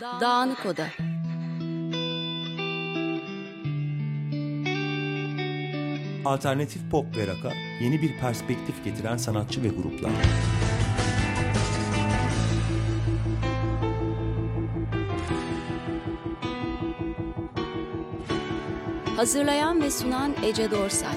Dağınık Oda Alternatif pop ve rock'a yeni bir perspektif getiren sanatçı ve gruplar. Hazırlayan ve sunan Ece Dorsay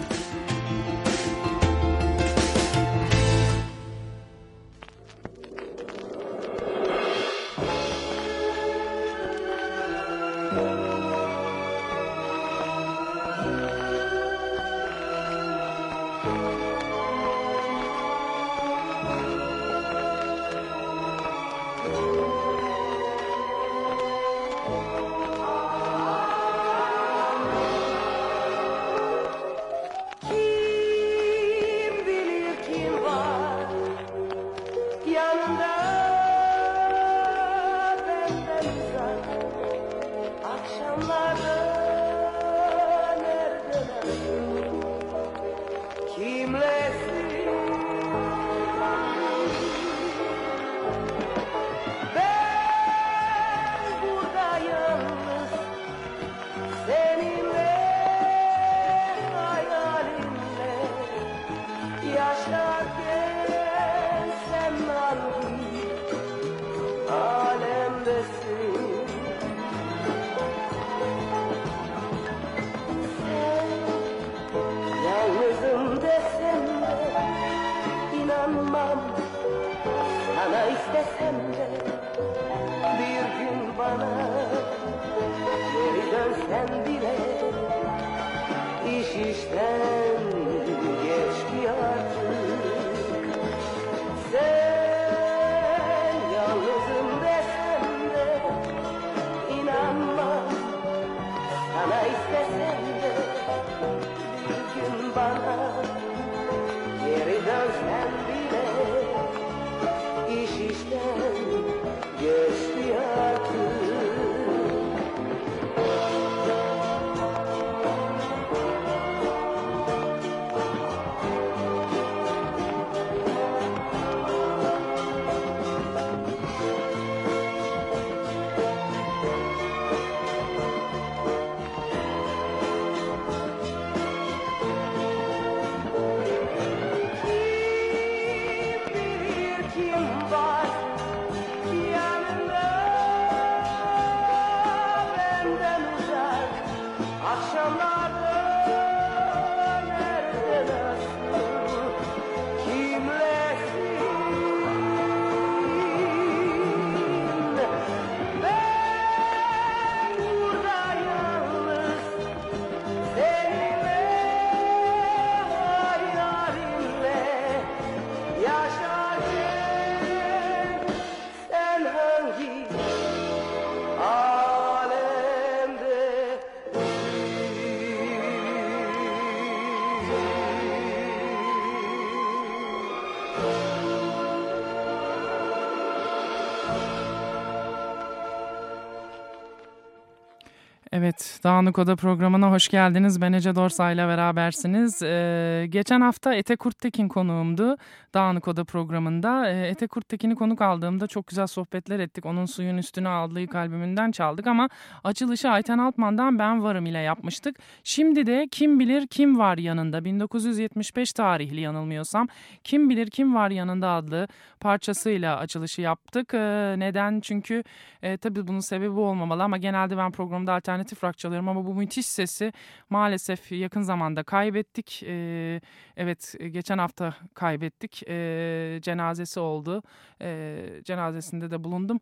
Evet, Dağınık Oda programına hoş geldiniz. Ben Ece Dorsay'la berabersiniz. Ee, geçen hafta Ete Kurttekin konuğumdu Dağınık Oda programında. Ee, Ete Kurttekin'i konuk aldığımda çok güzel sohbetler ettik. Onun suyun üstüne aldığı kalbimden çaldık ama açılışı Ayten Altman'dan Ben Varım ile yapmıştık. Şimdi de Kim Bilir Kim Var Yanında 1975 tarihli yanılmıyorsam Kim Bilir Kim Var Yanında adlı parçasıyla açılışı yaptık. Ee, neden? Çünkü e, tabii bunun sebebi olmamalı ama genelde ben programda alternatif rock çalıyorum ama bu müthiş sesi maalesef yakın zamanda kaybettik. Ee, evet geçen hafta kaybettik. Ee, cenazesi oldu. Ee, cenazesinde de bulundum.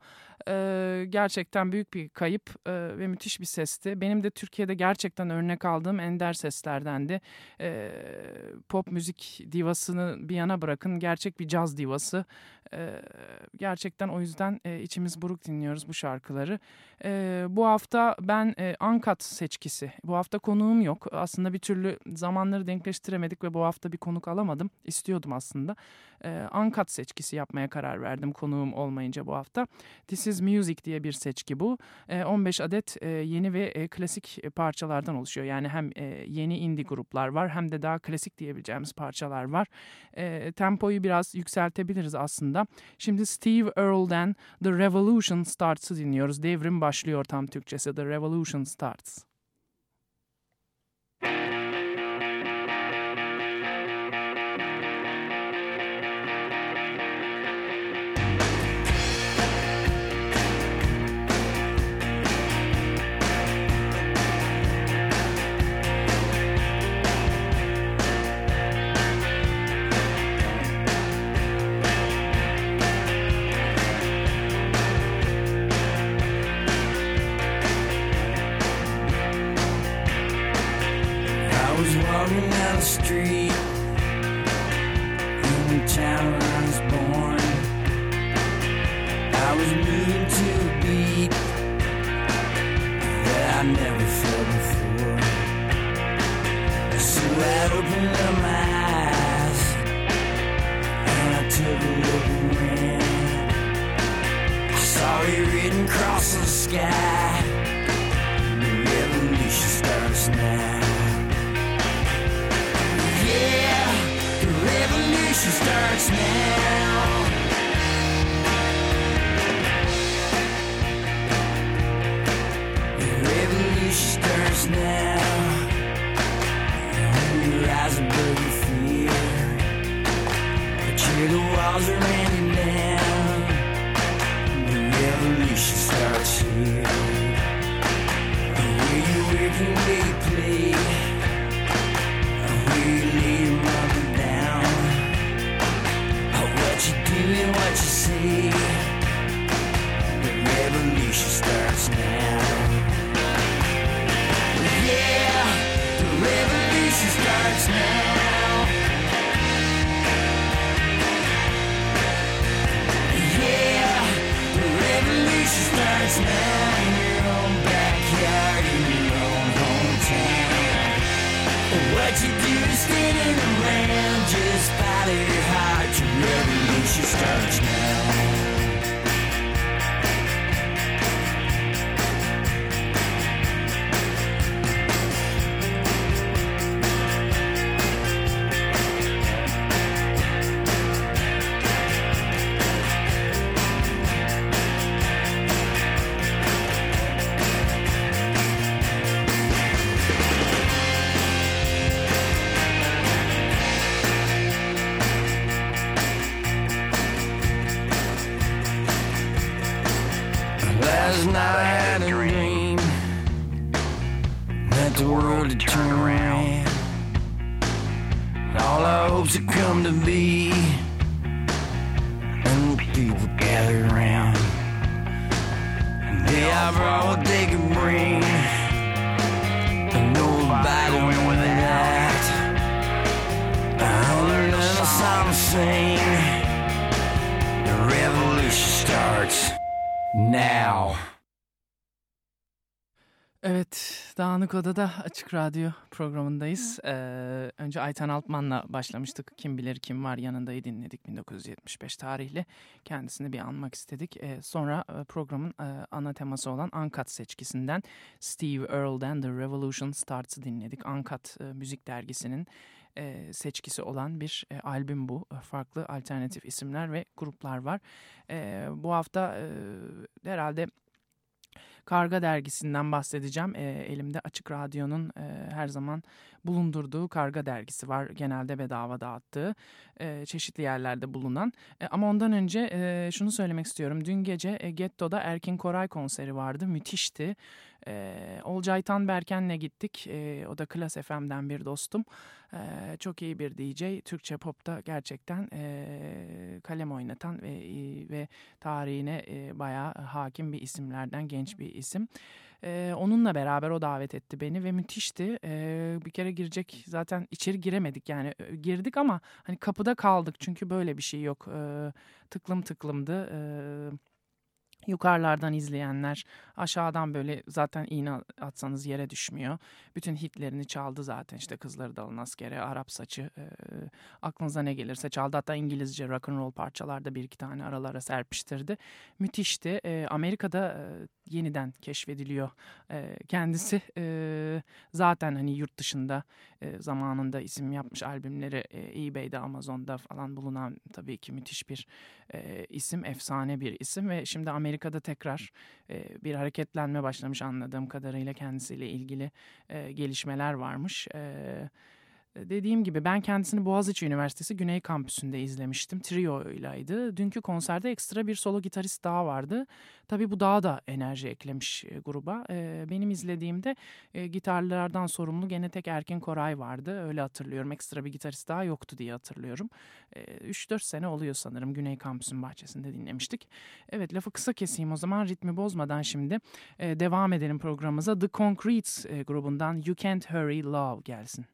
Ee, gerçekten büyük bir kayıp e, ve müthiş bir sesti. Benim de Türkiye'de gerçekten örnek aldığım ender seslerdendi. Ee, pop müzik divasını bir yana bırakın gerçek bir caz divası. Gerçekten o yüzden e, içimiz buruk dinliyoruz bu şarkıları. Bu hafta ben e, Ankat seçkisi. Bu hafta konuğum yok. Aslında bir türlü zamanları denkleştiremedik ve bu hafta bir konuk alamadım. İstiyordum aslında. Ee, Ankat seçkisi yapmaya karar verdim konuğum olmayınca bu hafta. This is Music diye bir seçki bu. Ee, 15 adet e, yeni ve e, klasik parçalardan oluşuyor. Yani hem e, yeni indie gruplar var hem de daha klasik diyebileceğimiz parçalar var. E, tempoyu biraz yükseltebiliriz aslında. Şimdi Steve Earle'den The Revolution Starts'ı dinliyoruz. Devrim başlıyor tam Türkçesi. The Revolution Starts. Street in the town I was born. I was moving to a beat that I never felt before. So I opened up my eyes and I took a look around. I saw it written across the sky. The revolution starts now. Yeah, the revolution starts now. The revolution starts now. When you rise above fear, the walls are down. The revolution starts here. And where you. What you do what you say. The revolution starts now. Yeah, the revolution starts now. Yeah, the revolution starts now in your own backyard, in your own hometown. What you do is standing around, just follow your heart. Your revolution starts now. Dağınık Oda'da Açık Radyo programındayız. Ee, önce Ayten Altman'la başlamıştık. Kim bilir kim var yanındayı dinledik 1975 tarihli. Kendisini bir anmak istedik. Ee, sonra e, programın e, ana teması olan Uncut seçkisinden Steve Earle'den The Revolution Starts'ı dinledik. Uncut e, müzik dergisinin e, seçkisi olan bir e, albüm bu. E, Farklı alternatif isimler ve gruplar var. E, bu hafta e, herhalde Karga dergisinden bahsedeceğim. E, elimde Açık Radyo'nun e, her zaman bulundurduğu Karga dergisi var. Genelde bedava dağıttığı e, çeşitli yerlerde bulunan. E, ama ondan önce e, şunu söylemek istiyorum. Dün gece e, Getto'da Erkin Koray konseri vardı. Müthişti. E, Olcay Tanberken'le gittik. E, o da Klas FM'den bir dostum. E, çok iyi bir DJ. Türkçe popta gerçekten e, kalem oynatan ve, ve tarihine e, bayağı hakim bir isimlerden genç bir isim. Ee, onunla beraber o davet etti beni ve müthişti. Ee, bir kere girecek zaten içeri giremedik yani e, girdik ama hani kapıda kaldık çünkü böyle bir şey yok. Ee, tıklım tıklımdı. Ee, Yukarılardan izleyenler aşağıdan böyle zaten iğne atsanız yere düşmüyor. Bütün hitlerini çaldı zaten işte kızları dalın askere, Arap saçı e, aklınıza ne gelirse çaldı. Hatta İngilizce rock and roll parçalarda bir iki tane aralara serpiştirdi. Müthişti. E, Amerika'da e, yeniden keşfediliyor e, kendisi. E, zaten hani yurt dışında e, zamanında isim yapmış albümleri e, eBay'de, Amazon'da falan bulunan tabii ki müthiş bir e, isim, efsane bir isim ve şimdi Amerika'da tekrar e, bir hareketlenme başlamış anladığım kadarıyla kendisiyle ilgili e, gelişmeler varmış. Evet Dediğim gibi ben kendisini Boğaziçi Üniversitesi Güney Kampüsü'nde izlemiştim. Trio ileydi. Dünkü konserde ekstra bir solo gitarist daha vardı. Tabii bu daha da enerji eklemiş e, gruba. E, benim izlediğimde e, gitarlardan sorumlu gene tek Erkin Koray vardı. Öyle hatırlıyorum. Ekstra bir gitarist daha yoktu diye hatırlıyorum. 3-4 sene oluyor sanırım Güney Kampüsü'nün bahçesinde dinlemiştik. Evet lafı kısa keseyim o zaman ritmi bozmadan şimdi devam edelim programımıza. The Concrete grubundan You Can't Hurry Love gelsin.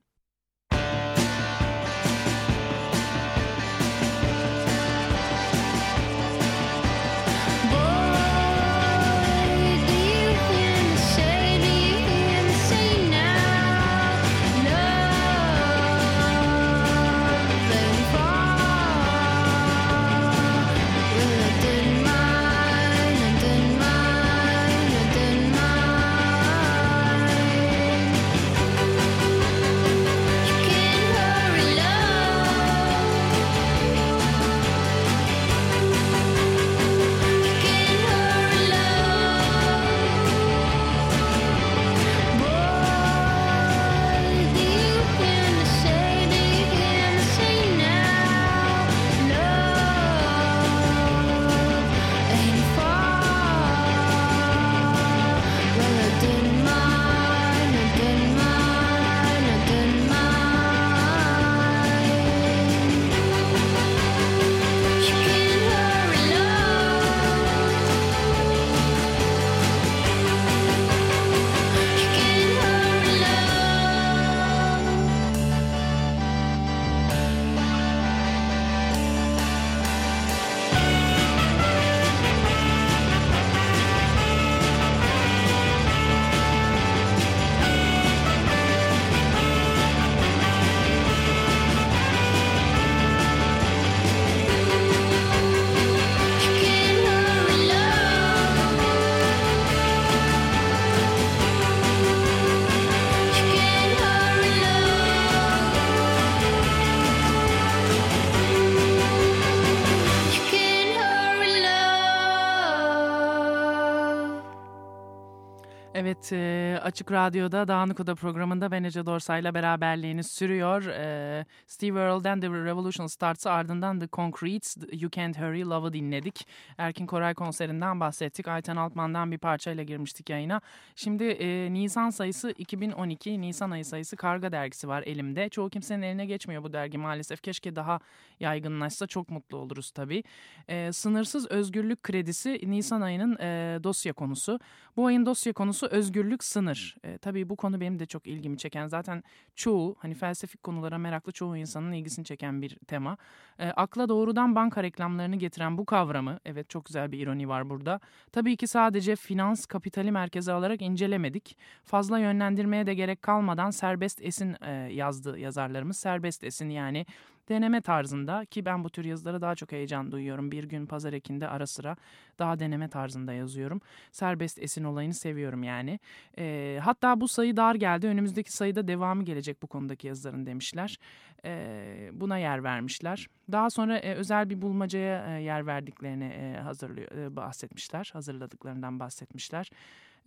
Evet, e, Açık Radyo'da Dağınık Oda programında ben Ece Dorsay'la beraberliğiniz sürüyor. E, Steve Earle'den The Revolution Starts'ı ardından The Concretes, You Can't Hurry Love'ı dinledik. Erkin Koray konserinden bahsettik. Ayten Altman'dan bir parçayla girmiştik yayına. Şimdi e, Nisan sayısı 2012, Nisan ayı sayısı Karga dergisi var elimde. Çoğu kimsenin eline geçmiyor bu dergi maalesef. Keşke daha yaygınlaşsa çok mutlu oluruz tabii. E, sınırsız özgürlük kredisi Nisan ayının e, dosya konusu. Bu ayın dosya konusu özgürlük sınır. E, tabii bu konu benim de çok ilgimi çeken. Zaten çoğu hani felsefik konulara meraklı çoğu insanın ilgisini çeken bir tema. E, akla doğrudan banka reklamlarını getiren bu kavramı, evet çok güzel bir ironi var burada. Tabii ki sadece finans kapitali merkeze alarak incelemedik. Fazla yönlendirmeye de gerek kalmadan serbest esin e, yazdı yazarlarımız. Serbest esin yani deneme tarzında ki ben bu tür yazılara daha çok heyecan duyuyorum. Bir gün pazar ekinde ara sıra daha deneme tarzında yazıyorum. Serbest esin olayını seviyorum yani. E, hatta bu sayı dar geldi. Önümüzdeki sayıda devamı gelecek bu konudaki yazıların demişler. E, buna yer vermişler. Daha sonra e, özel bir bulmacaya e, yer verdiklerini e, hazırlıyor, e, bahsetmişler. Hazırladıklarından bahsetmişler.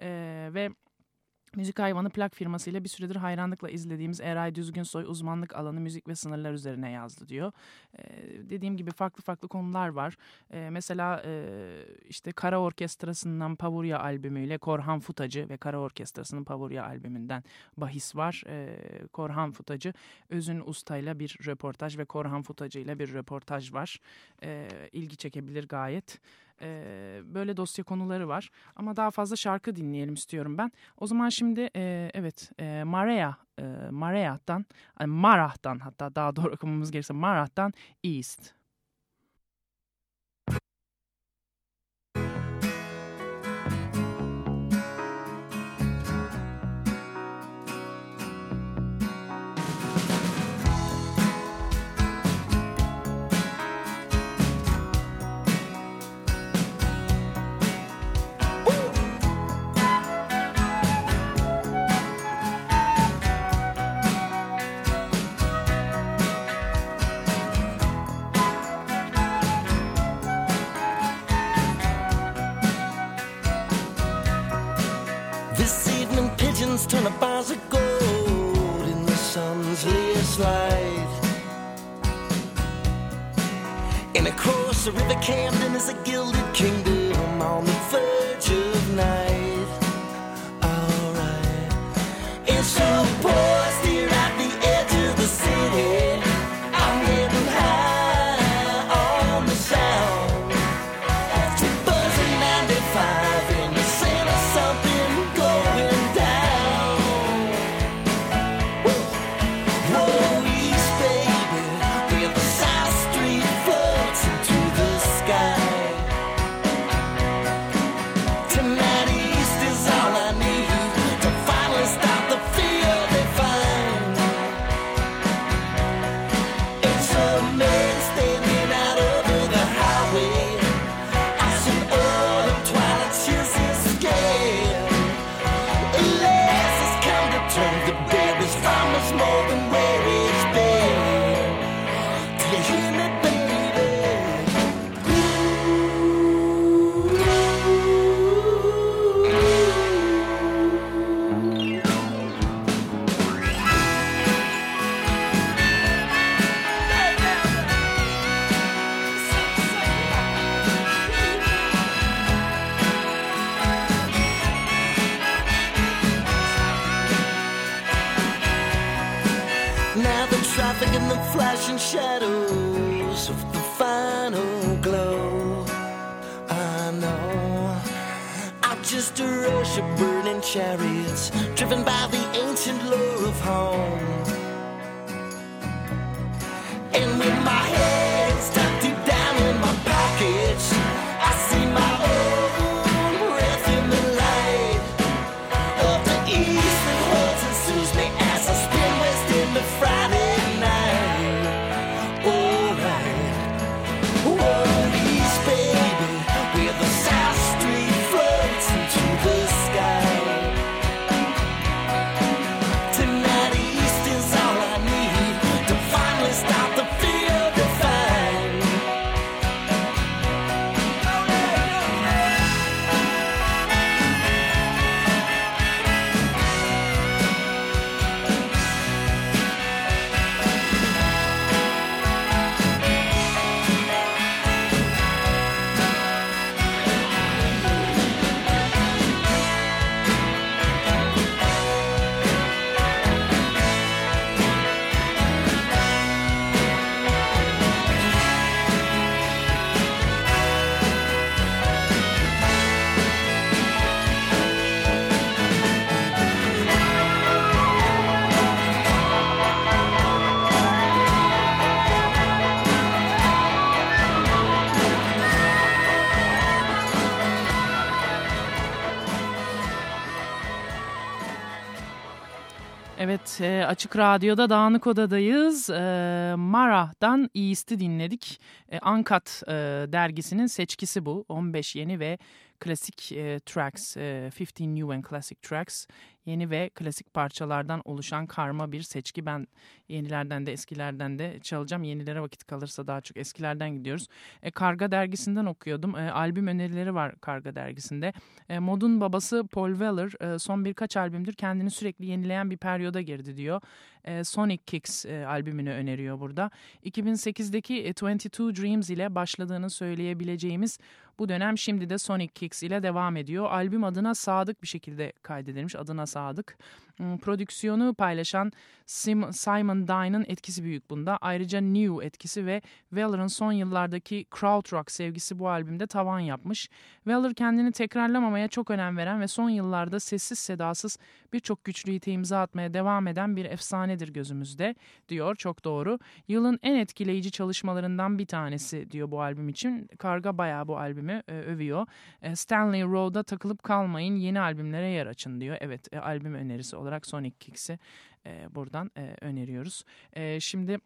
E, ve Müzik hayvanı plak firmasıyla bir süredir hayranlıkla izlediğimiz Eray Düzgünsoy uzmanlık alanı müzik ve sınırlar üzerine yazdı diyor. Ee, dediğim gibi farklı farklı konular var. Ee, mesela e, işte Kara Orkestrası'ndan Pavurya albümüyle Korhan Futacı ve Kara Orkestrası'nın Pavurya albümünden bahis var. Ee, Korhan Futacı Özün Usta'yla bir röportaj ve Korhan Futacı ile bir röportaj var. Ee, ilgi çekebilir gayet. E, böyle dosya konuları var. Ama daha fazla şarkı dinleyelim istiyorum ben. O zaman şimdi e, evet e, Marea, e, Marea'dan, Marah'tan hatta daha doğru okumamız gerekirse Marah'tan East. Turn to bars of gold in the sun's latest light. And across the river Camden is a gilded kingdom just a rush of burning chariots driven by the ancient lure of home. And with Açık Radyo'da Dağınık Oda'dayız. E, Mara'dan East'i dinledik. E, Uncut e, dergisinin seçkisi bu. 15 yeni ve klasik e, tracks, e, 15 new and classic tracks. Yeni ve klasik parçalardan oluşan karma bir seçki. Ben yenilerden de eskilerden de çalacağım. Yenilere vakit kalırsa daha çok eskilerden gidiyoruz. E, Karga dergisinden okuyordum. E, albüm önerileri var Karga dergisinde. E, modun babası Paul Weller e, son birkaç albümdür kendini sürekli yenileyen bir periyoda girdi diyor. E, Sonic Kicks e, albümünü öneriyor burada. 2008'deki e, 22 Dreams ile başladığını söyleyebileceğimiz bu dönem şimdi de Sonic Kicks ile devam ediyor. Albüm adına sadık bir şekilde kaydedilmiş. Adına sadık. Hmm, Prodüksiyonu paylaşan Sim- Simon Dine'ın etkisi büyük bunda. Ayrıca New etkisi ve Weller'ın son yıllardaki krautrock sevgisi bu albümde tavan yapmış. Weller kendini tekrarlamamaya çok önem veren ve son yıllarda sessiz sedasız birçok güçlü hite imza atmaya devam eden bir efsanedir gözümüzde diyor. Çok doğru. Yılın en etkileyici çalışmalarından bir tanesi diyor bu albüm için. Karga bayağı bu albümü e, övüyor. E, Stanley Road'a takılıp kalmayın yeni albümlere yer açın diyor. Evet e, albüm önerisi olarak Sonic Kicks'i e, buradan e, öneriyoruz. E, şimdi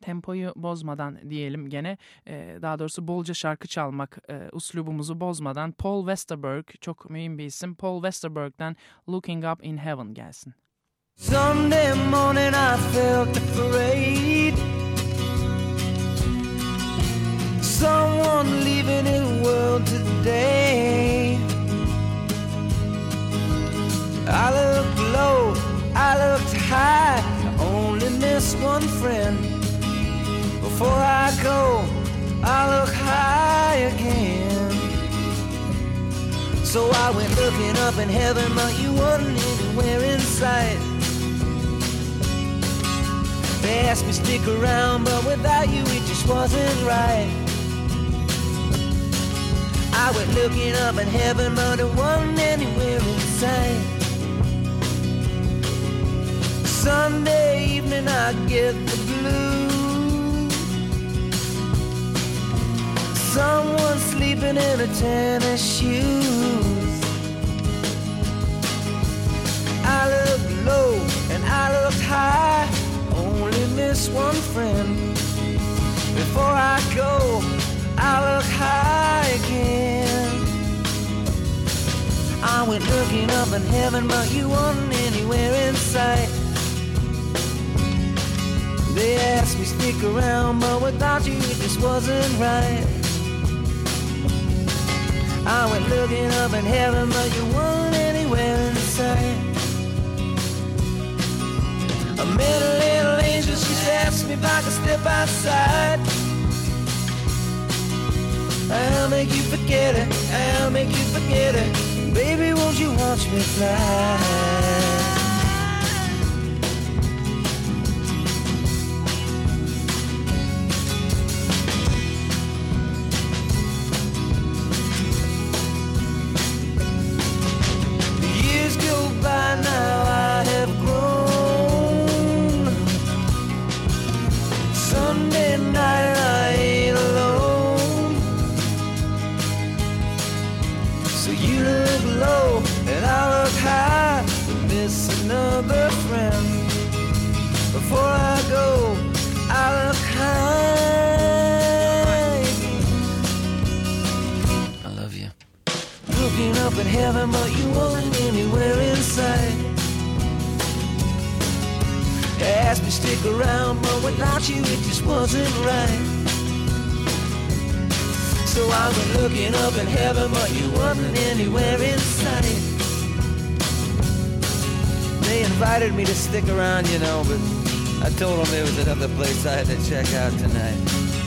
tempoyu bozmadan diyelim gene e, daha doğrusu bolca şarkı çalmak e, uslubumuzu bozmadan Paul Westerberg çok mühim bir isim Paul Westerberg'den Looking Up in Heaven gelsin. Sunday morning I felt afraid. someone leaving in the world today. I looked low, I looked high, I only miss one friend. Before I go, I look high again. So I went looking up in heaven, but you weren't anywhere in sight. They asked me stick around, but without you it just wasn't right. I went looking up in heaven, but it wasn't anywhere in sight. Sunday evening, I get the blues. Someone sleeping in a tennis shoes. I looked low and I looked high. Only miss one friend. Before I go, I look high again. I went looking up in heaven, but you weren't anywhere in sight. They asked me stick around, but without you it just wasn't right. I went looking up in heaven, but you weren't anywhere in sight. I met a little angel, she asked me if I could step outside. I'll make you forget it, I'll make you forget it. Baby, won't you watch me fly? Stick around, but without you it just wasn't right. So I was looking up in heaven, but you wasn't anywhere in sight. They invited me to stick around, you know, but I told them there was another place I had to check out tonight.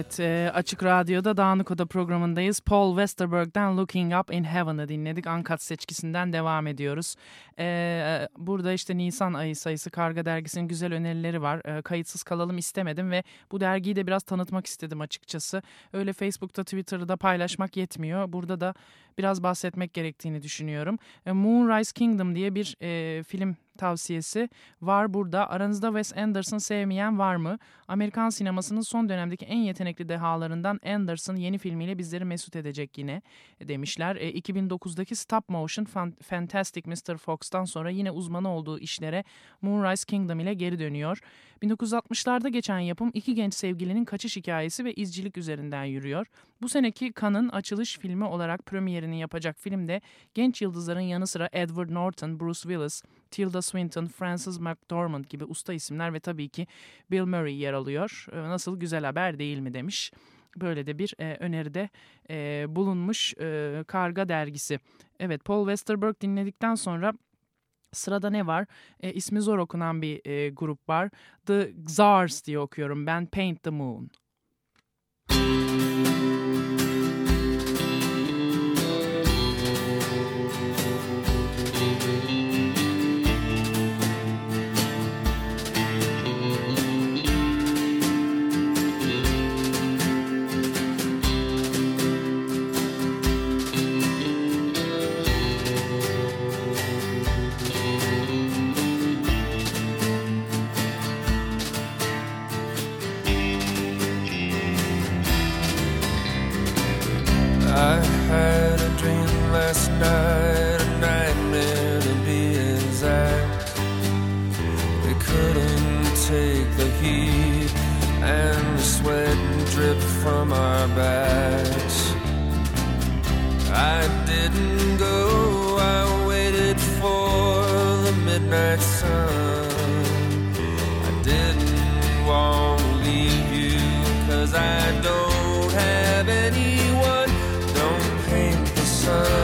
Evet e, Açık Radyo'da Dağınık Oda programındayız. Paul Westerberg'den Looking Up in Heaven'ı dinledik. Ankat seçkisinden devam ediyoruz. E, burada işte Nisan ayı sayısı Karga Dergisi'nin güzel önerileri var. E, kayıtsız kalalım istemedim ve bu dergiyi de biraz tanıtmak istedim açıkçası. Öyle Facebook'ta Twitter'da paylaşmak yetmiyor. Burada da biraz bahsetmek gerektiğini düşünüyorum. E, Moonrise Kingdom diye bir e, film tavsiyesi var burada. Aranızda Wes Anderson sevmeyen var mı? Amerikan sinemasının son dönemdeki en yetenekli dehalarından Anderson yeni filmiyle bizleri mesut edecek yine demişler. E, 2009'daki Stop Motion Fan- Fantastic Mr. Fox'tan sonra yine uzmanı olduğu işlere Moonrise Kingdom ile geri dönüyor. 1960'larda geçen yapım iki genç sevgilinin kaçış hikayesi ve izcilik üzerinden yürüyor. Bu seneki Cannes'ın açılış filmi olarak premierini yapacak filmde genç yıldızların yanı sıra Edward Norton, Bruce Willis, Tilda Swinton, Frances McDormand gibi usta isimler ve tabii ki Bill Murray yer alıyor. Ee, Nasıl güzel haber değil mi demiş. Böyle de bir e, öneride e, bulunmuş e, Karga dergisi. Evet Paul Westerberg dinledikten sonra Sırada ne var? E, ismi zor okunan bir e, grup var. The Czars diye okuyorum ben. Paint the Moon. I need you, cause I don't have anyone. Don't paint the sun.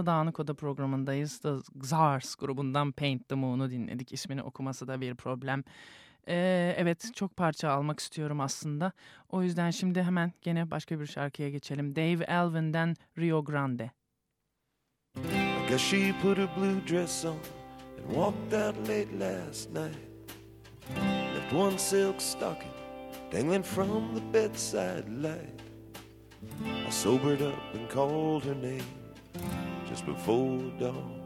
Radyo'da Dağınık Oda programındayız. The Czars grubundan Paint the Moon'u dinledik. İsmini okuması da bir problem. Ee, evet çok parça almak istiyorum aslında. O yüzden şimdi hemen gene başka bir şarkıya geçelim. Dave Elvin'den Rio Grande. I guess she put her blue dress on and walked out late last night. Left one silk stocking dangling from the bedside light. I sobered up and called her name just before dawn.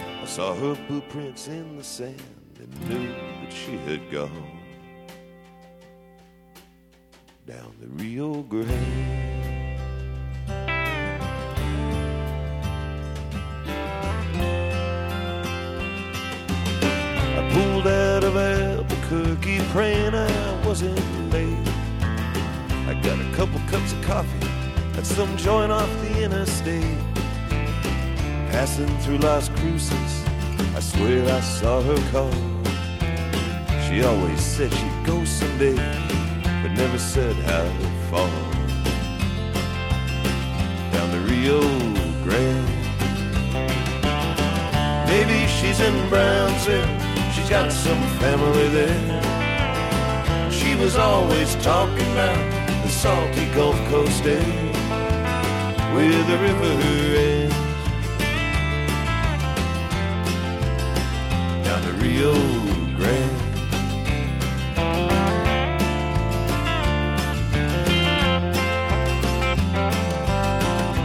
I saw her footprints in the sand and knew that she had gone down the Rio Grande. I pulled out of Albuquerque praying I wasn't late. I got a couple cups of coffee at some joint off the interstate. Passing through Las Cruces, I swear I saw her car. She always said she'd go someday, but never said how far. Down the Rio Grande. Maybe she's in Brownsville. She's got some family there. She was always talking about the salty Gulf Coast air where the river ends Rio Grande.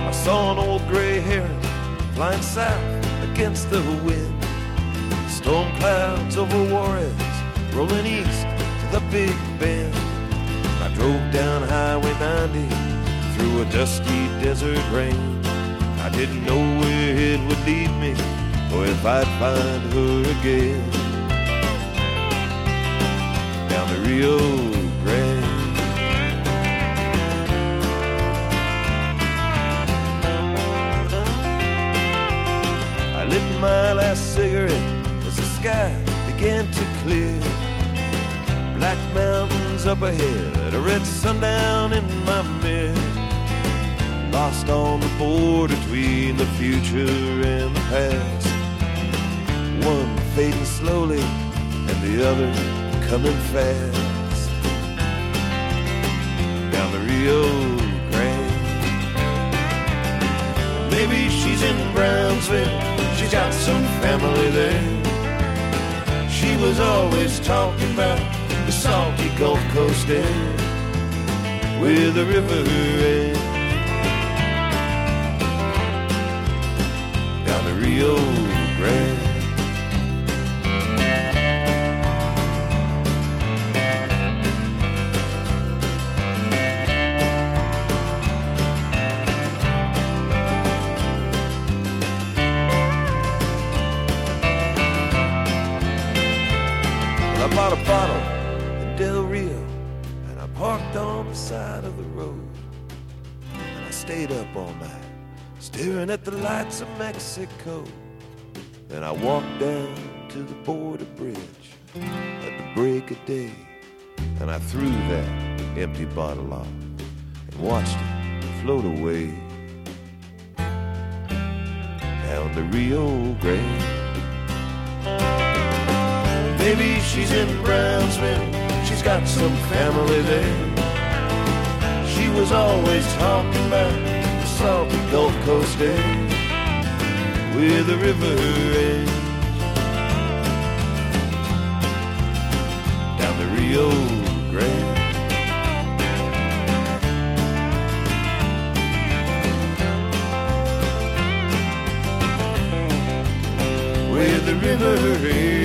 I saw an old gray heron flying south against the wind. Storm clouds over Juarez, rolling east to the Big Bend. I drove down Highway 90 through a dusty desert rain. I didn't know where it would lead me or if I'd find her again. Down the Rio Grande. I lit my last cigarette as the sky began to clear. Black mountains up ahead, a red sundown in my mirror. Lost on the border between the future and the past. One fading slowly and the other coming fast. Down the Rio Grande. Maybe she's in Brownsville, she's got some family there. She was always talking about the salty Gulf Coast air with the river end. Down the Rio Grande. Up all night staring at the lights of Mexico. Then I walked down to the border bridge at the break of day and I threw that empty bottle off and watched it float away down the Rio Grande. Maybe she's in Brownsville, she's got some family there. She was always talking about salty Gulf Coast air with the river edge down the Rio Grande. Where the river is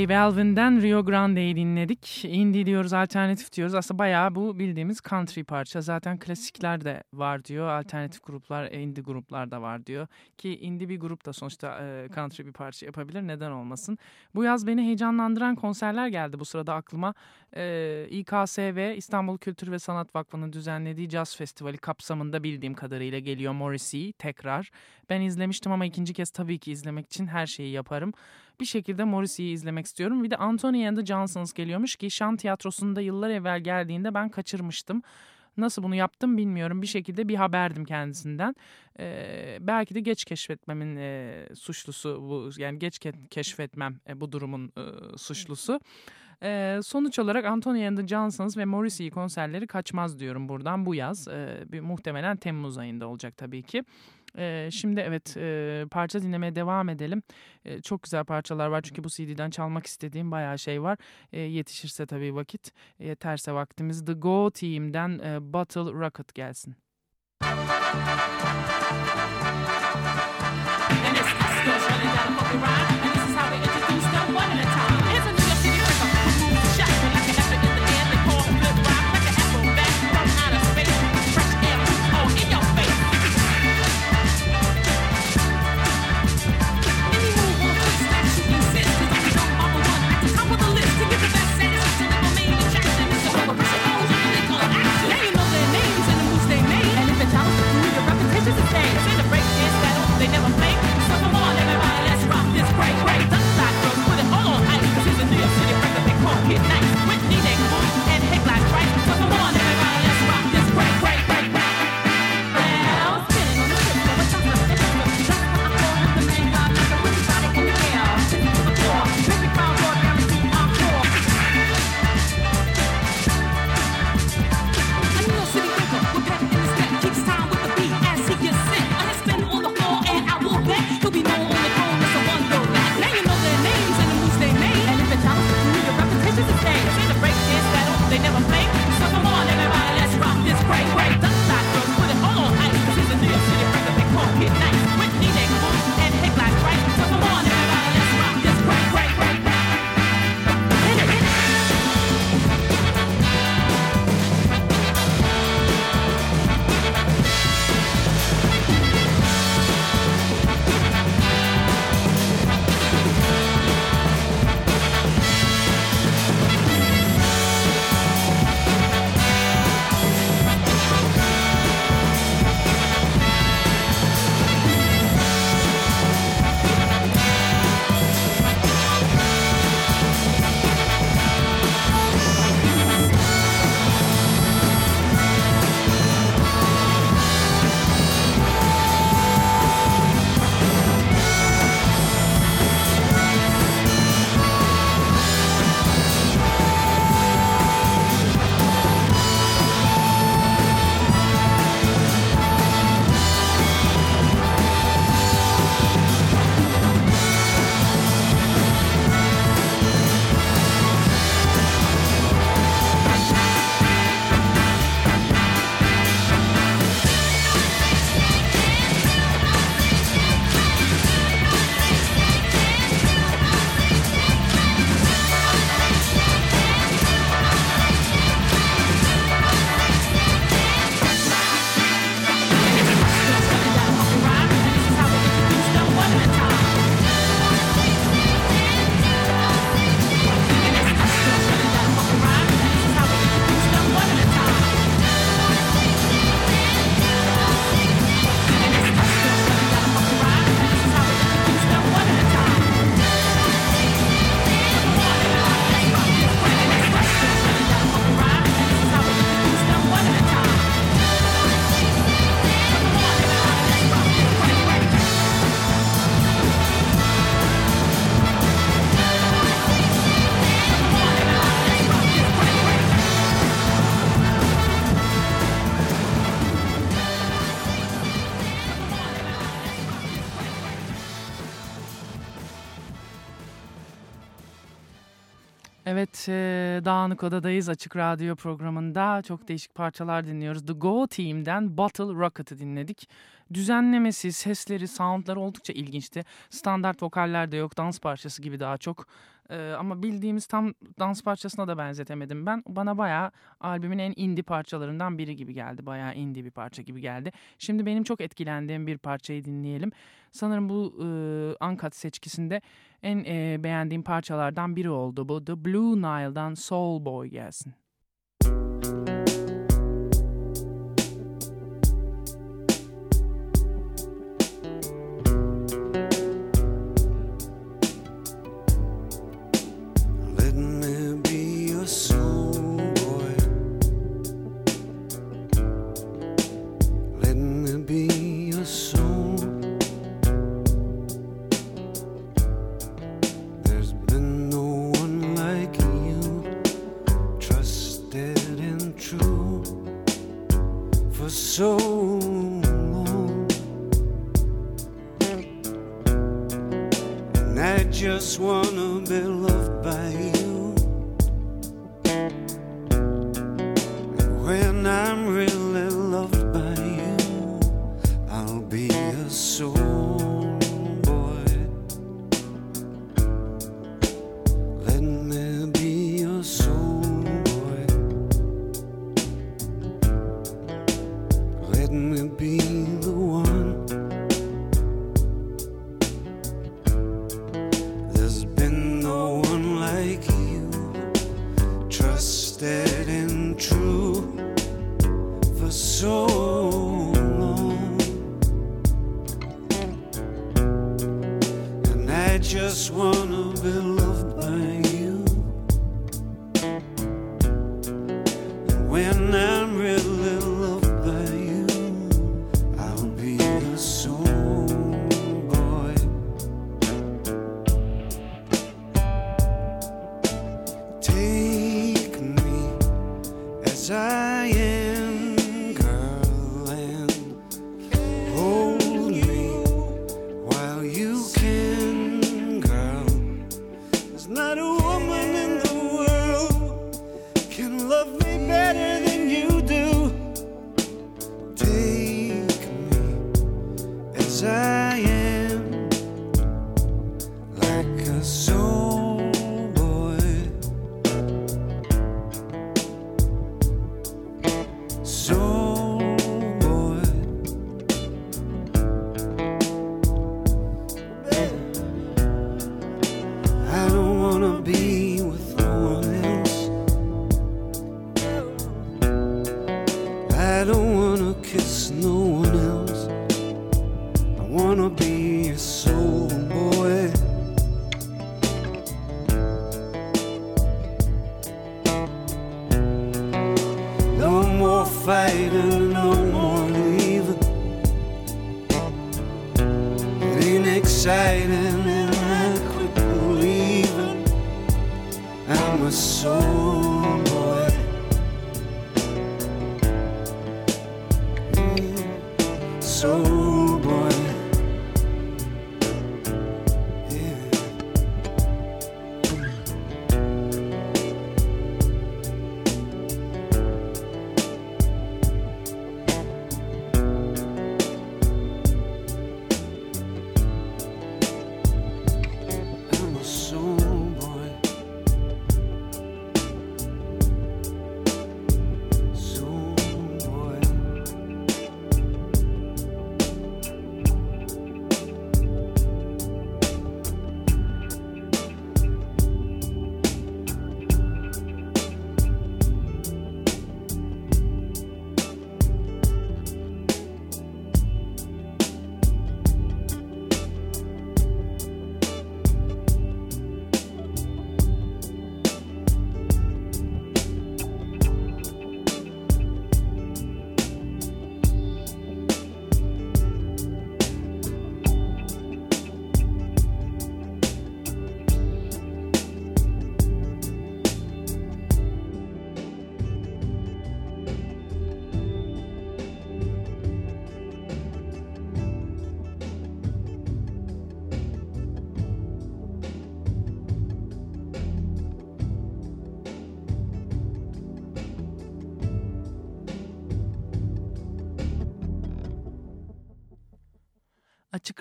Evet, Dave Alvin'den Rio Grande'yi dinledik. Indie diyoruz, alternatif diyoruz. Aslında bayağı bu bildiğimiz country parça. Zaten klasikler de var diyor. Alternatif gruplar, indie gruplar da var diyor. Ki indie bir grup da sonuçta e, country bir parça yapabilir. Neden olmasın? Bu yaz beni heyecanlandıran konserler geldi bu sırada aklıma. E, İKSV, İstanbul Kültür ve Sanat Vakfı'nın düzenlediği Jazz Festivali kapsamında bildiğim kadarıyla geliyor Morrissey tekrar. Ben izlemiştim ama ikinci kez tabii ki izlemek için her şeyi yaparım bir şekilde Morrissey'i izlemek istiyorum. Bir de Anthony and the Johnsons geliyormuş ki Şan Tiyatrosu'nda yıllar evvel geldiğinde ben kaçırmıştım. Nasıl bunu yaptım bilmiyorum. Bir şekilde bir haberdim kendisinden. Ee, belki de geç keşfetmemin e, suçlusu bu. Yani geç ke- keşfetmem e, bu durumun e, suçlusu. Ee, sonuç olarak Anthony and the Johnsons ve Morrissey konserleri kaçmaz diyorum buradan bu yaz. Ee, bir, muhtemelen Temmuz ayında olacak tabii ki. Ee, şimdi evet e, parça dinlemeye devam edelim. E, çok güzel parçalar var çünkü bu CD'den çalmak istediğim bayağı şey var. E, yetişirse tabii vakit, yeterse vaktimiz. The Go Team'den e, Bottle Rocket gelsin. And Dağınık Oda'dayız Açık Radyo programında. Çok değişik parçalar dinliyoruz. The Go Team'den Bottle Rocket'ı dinledik. Düzenlemesi, sesleri, soundları oldukça ilginçti. Standart vokaller de yok, dans parçası gibi daha çok. Ee, ama bildiğimiz tam dans parçasına da benzetemedim ben. Bana bayağı albümün en indie parçalarından biri gibi geldi. Bayağı indie bir parça gibi geldi. Şimdi benim çok etkilendiğim bir parçayı dinleyelim. Sanırım bu e, Uncut seçkisinde en e, beğendiğim parçalardan biri oldu bu. The Blue Nile'dan Soul Boy gelsin.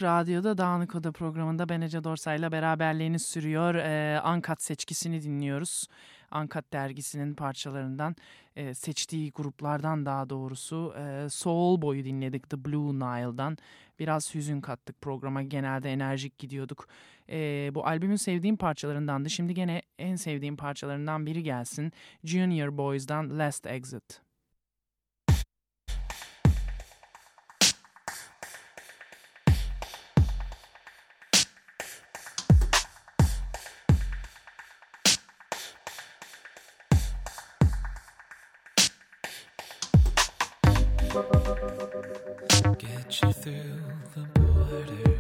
Radyo'da Dağınık Oda programında ben Ece Dorsay'la beraberliğiniz sürüyor. Ee, Ankat seçkisini dinliyoruz. Ankat dergisinin parçalarından e, seçtiği gruplardan daha doğrusu e, Soul Boy'u dinledik The Blue Nile'dan. Biraz hüzün kattık programa genelde enerjik gidiyorduk. E, bu albümün sevdiğim parçalarındandı. Şimdi gene en sevdiğim parçalarından biri gelsin. Junior Boys'dan Last Exit. Get you through the border.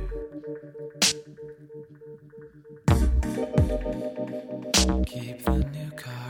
Keep the new car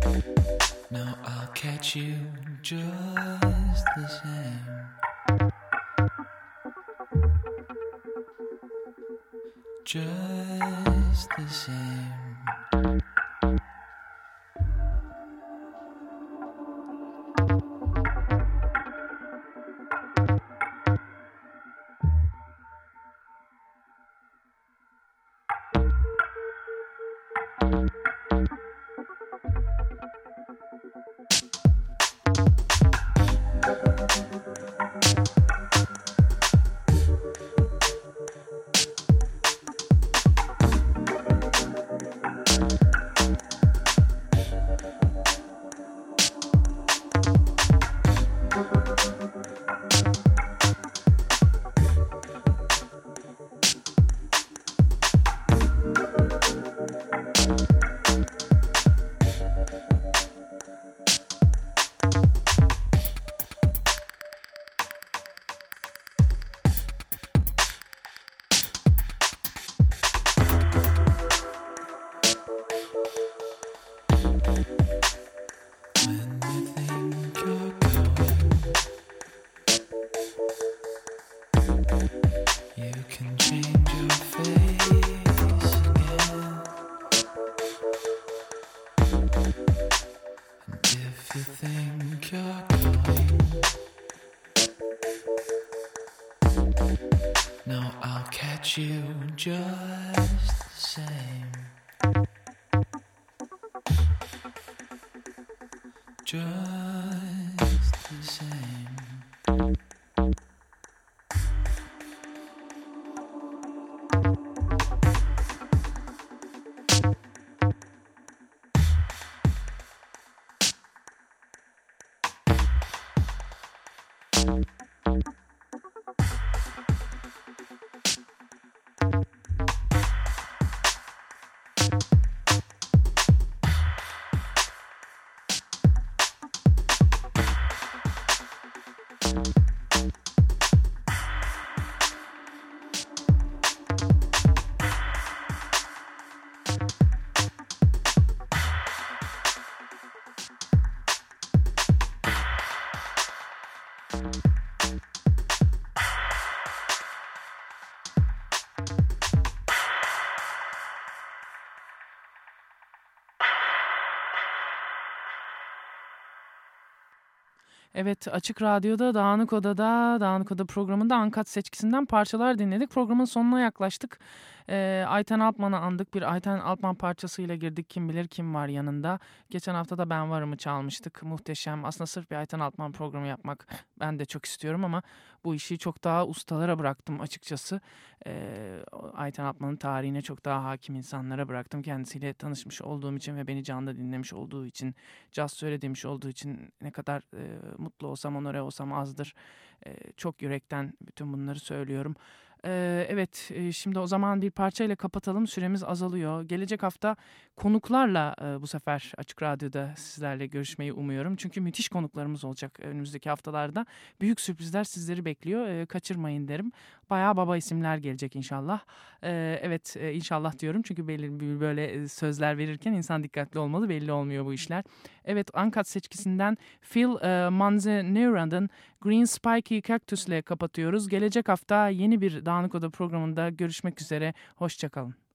going, no, I'll catch you just the same. Just the same. You just the same. Just Evet Açık Radyo'da Dağınık Oda'da Dağınık Oda programında Ankat seçkisinden parçalar dinledik. Programın sonuna yaklaştık. Ee, Ayten Altman'ı andık. Bir Ayten Altman parçasıyla girdik. Kim bilir kim var yanında. Geçen hafta da Ben Varım'ı çalmıştık. Muhteşem. Aslında sırf bir Ayten Altman programı yapmak ben de çok istiyorum ama bu işi çok daha ustalara bıraktım açıkçası. Ee, Ayten Altman'ın tarihine çok daha hakim insanlara bıraktım. Kendisiyle tanışmış olduğum için ve beni canlı dinlemiş olduğu için, caz söylemiş olduğu için ne kadar e, mutlu olsam, onore olsam azdır. E, çok yürekten bütün bunları söylüyorum. Evet şimdi o zaman bir parçayla kapatalım süremiz azalıyor. Gelecek hafta konuklarla bu sefer Açık Radyo'da sizlerle görüşmeyi umuyorum. Çünkü müthiş konuklarımız olacak önümüzdeki haftalarda. Büyük sürprizler sizleri bekliyor. Kaçırmayın derim. Bayağı baba isimler gelecek inşallah. Evet inşallah diyorum çünkü belli böyle sözler verirken insan dikkatli olmalı belli olmuyor bu işler. Evet Ankat seçkisinden Phil Manzanera'nın Green Spiky Cactus ile kapatıyoruz. Gelecek hafta yeni bir Dağınık Oda programında görüşmek üzere. Hoşçakalın.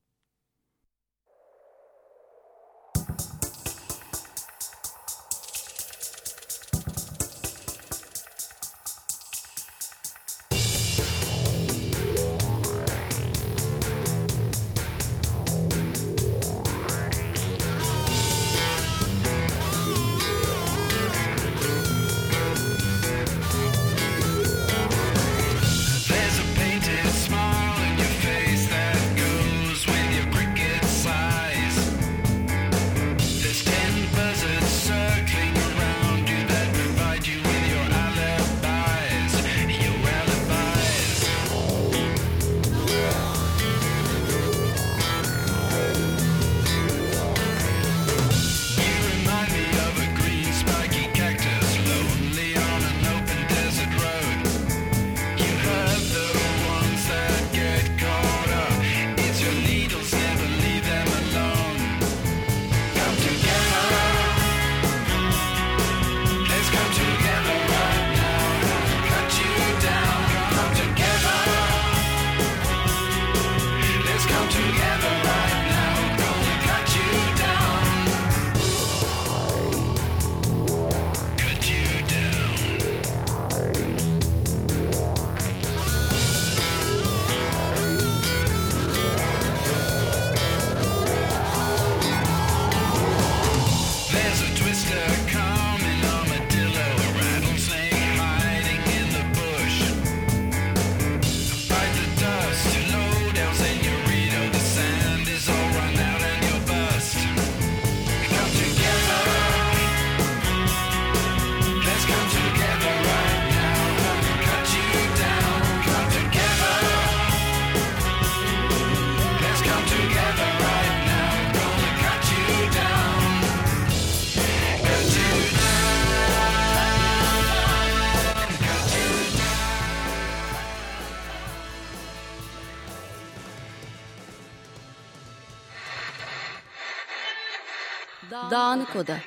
Dağınık Oda.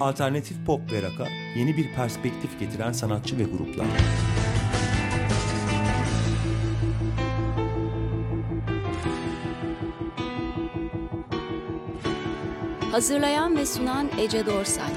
Alternatif pop ve rock'a yeni bir perspektif getiren sanatçı ve gruplar. Hazırlayan ve sunan Ece Dorsay.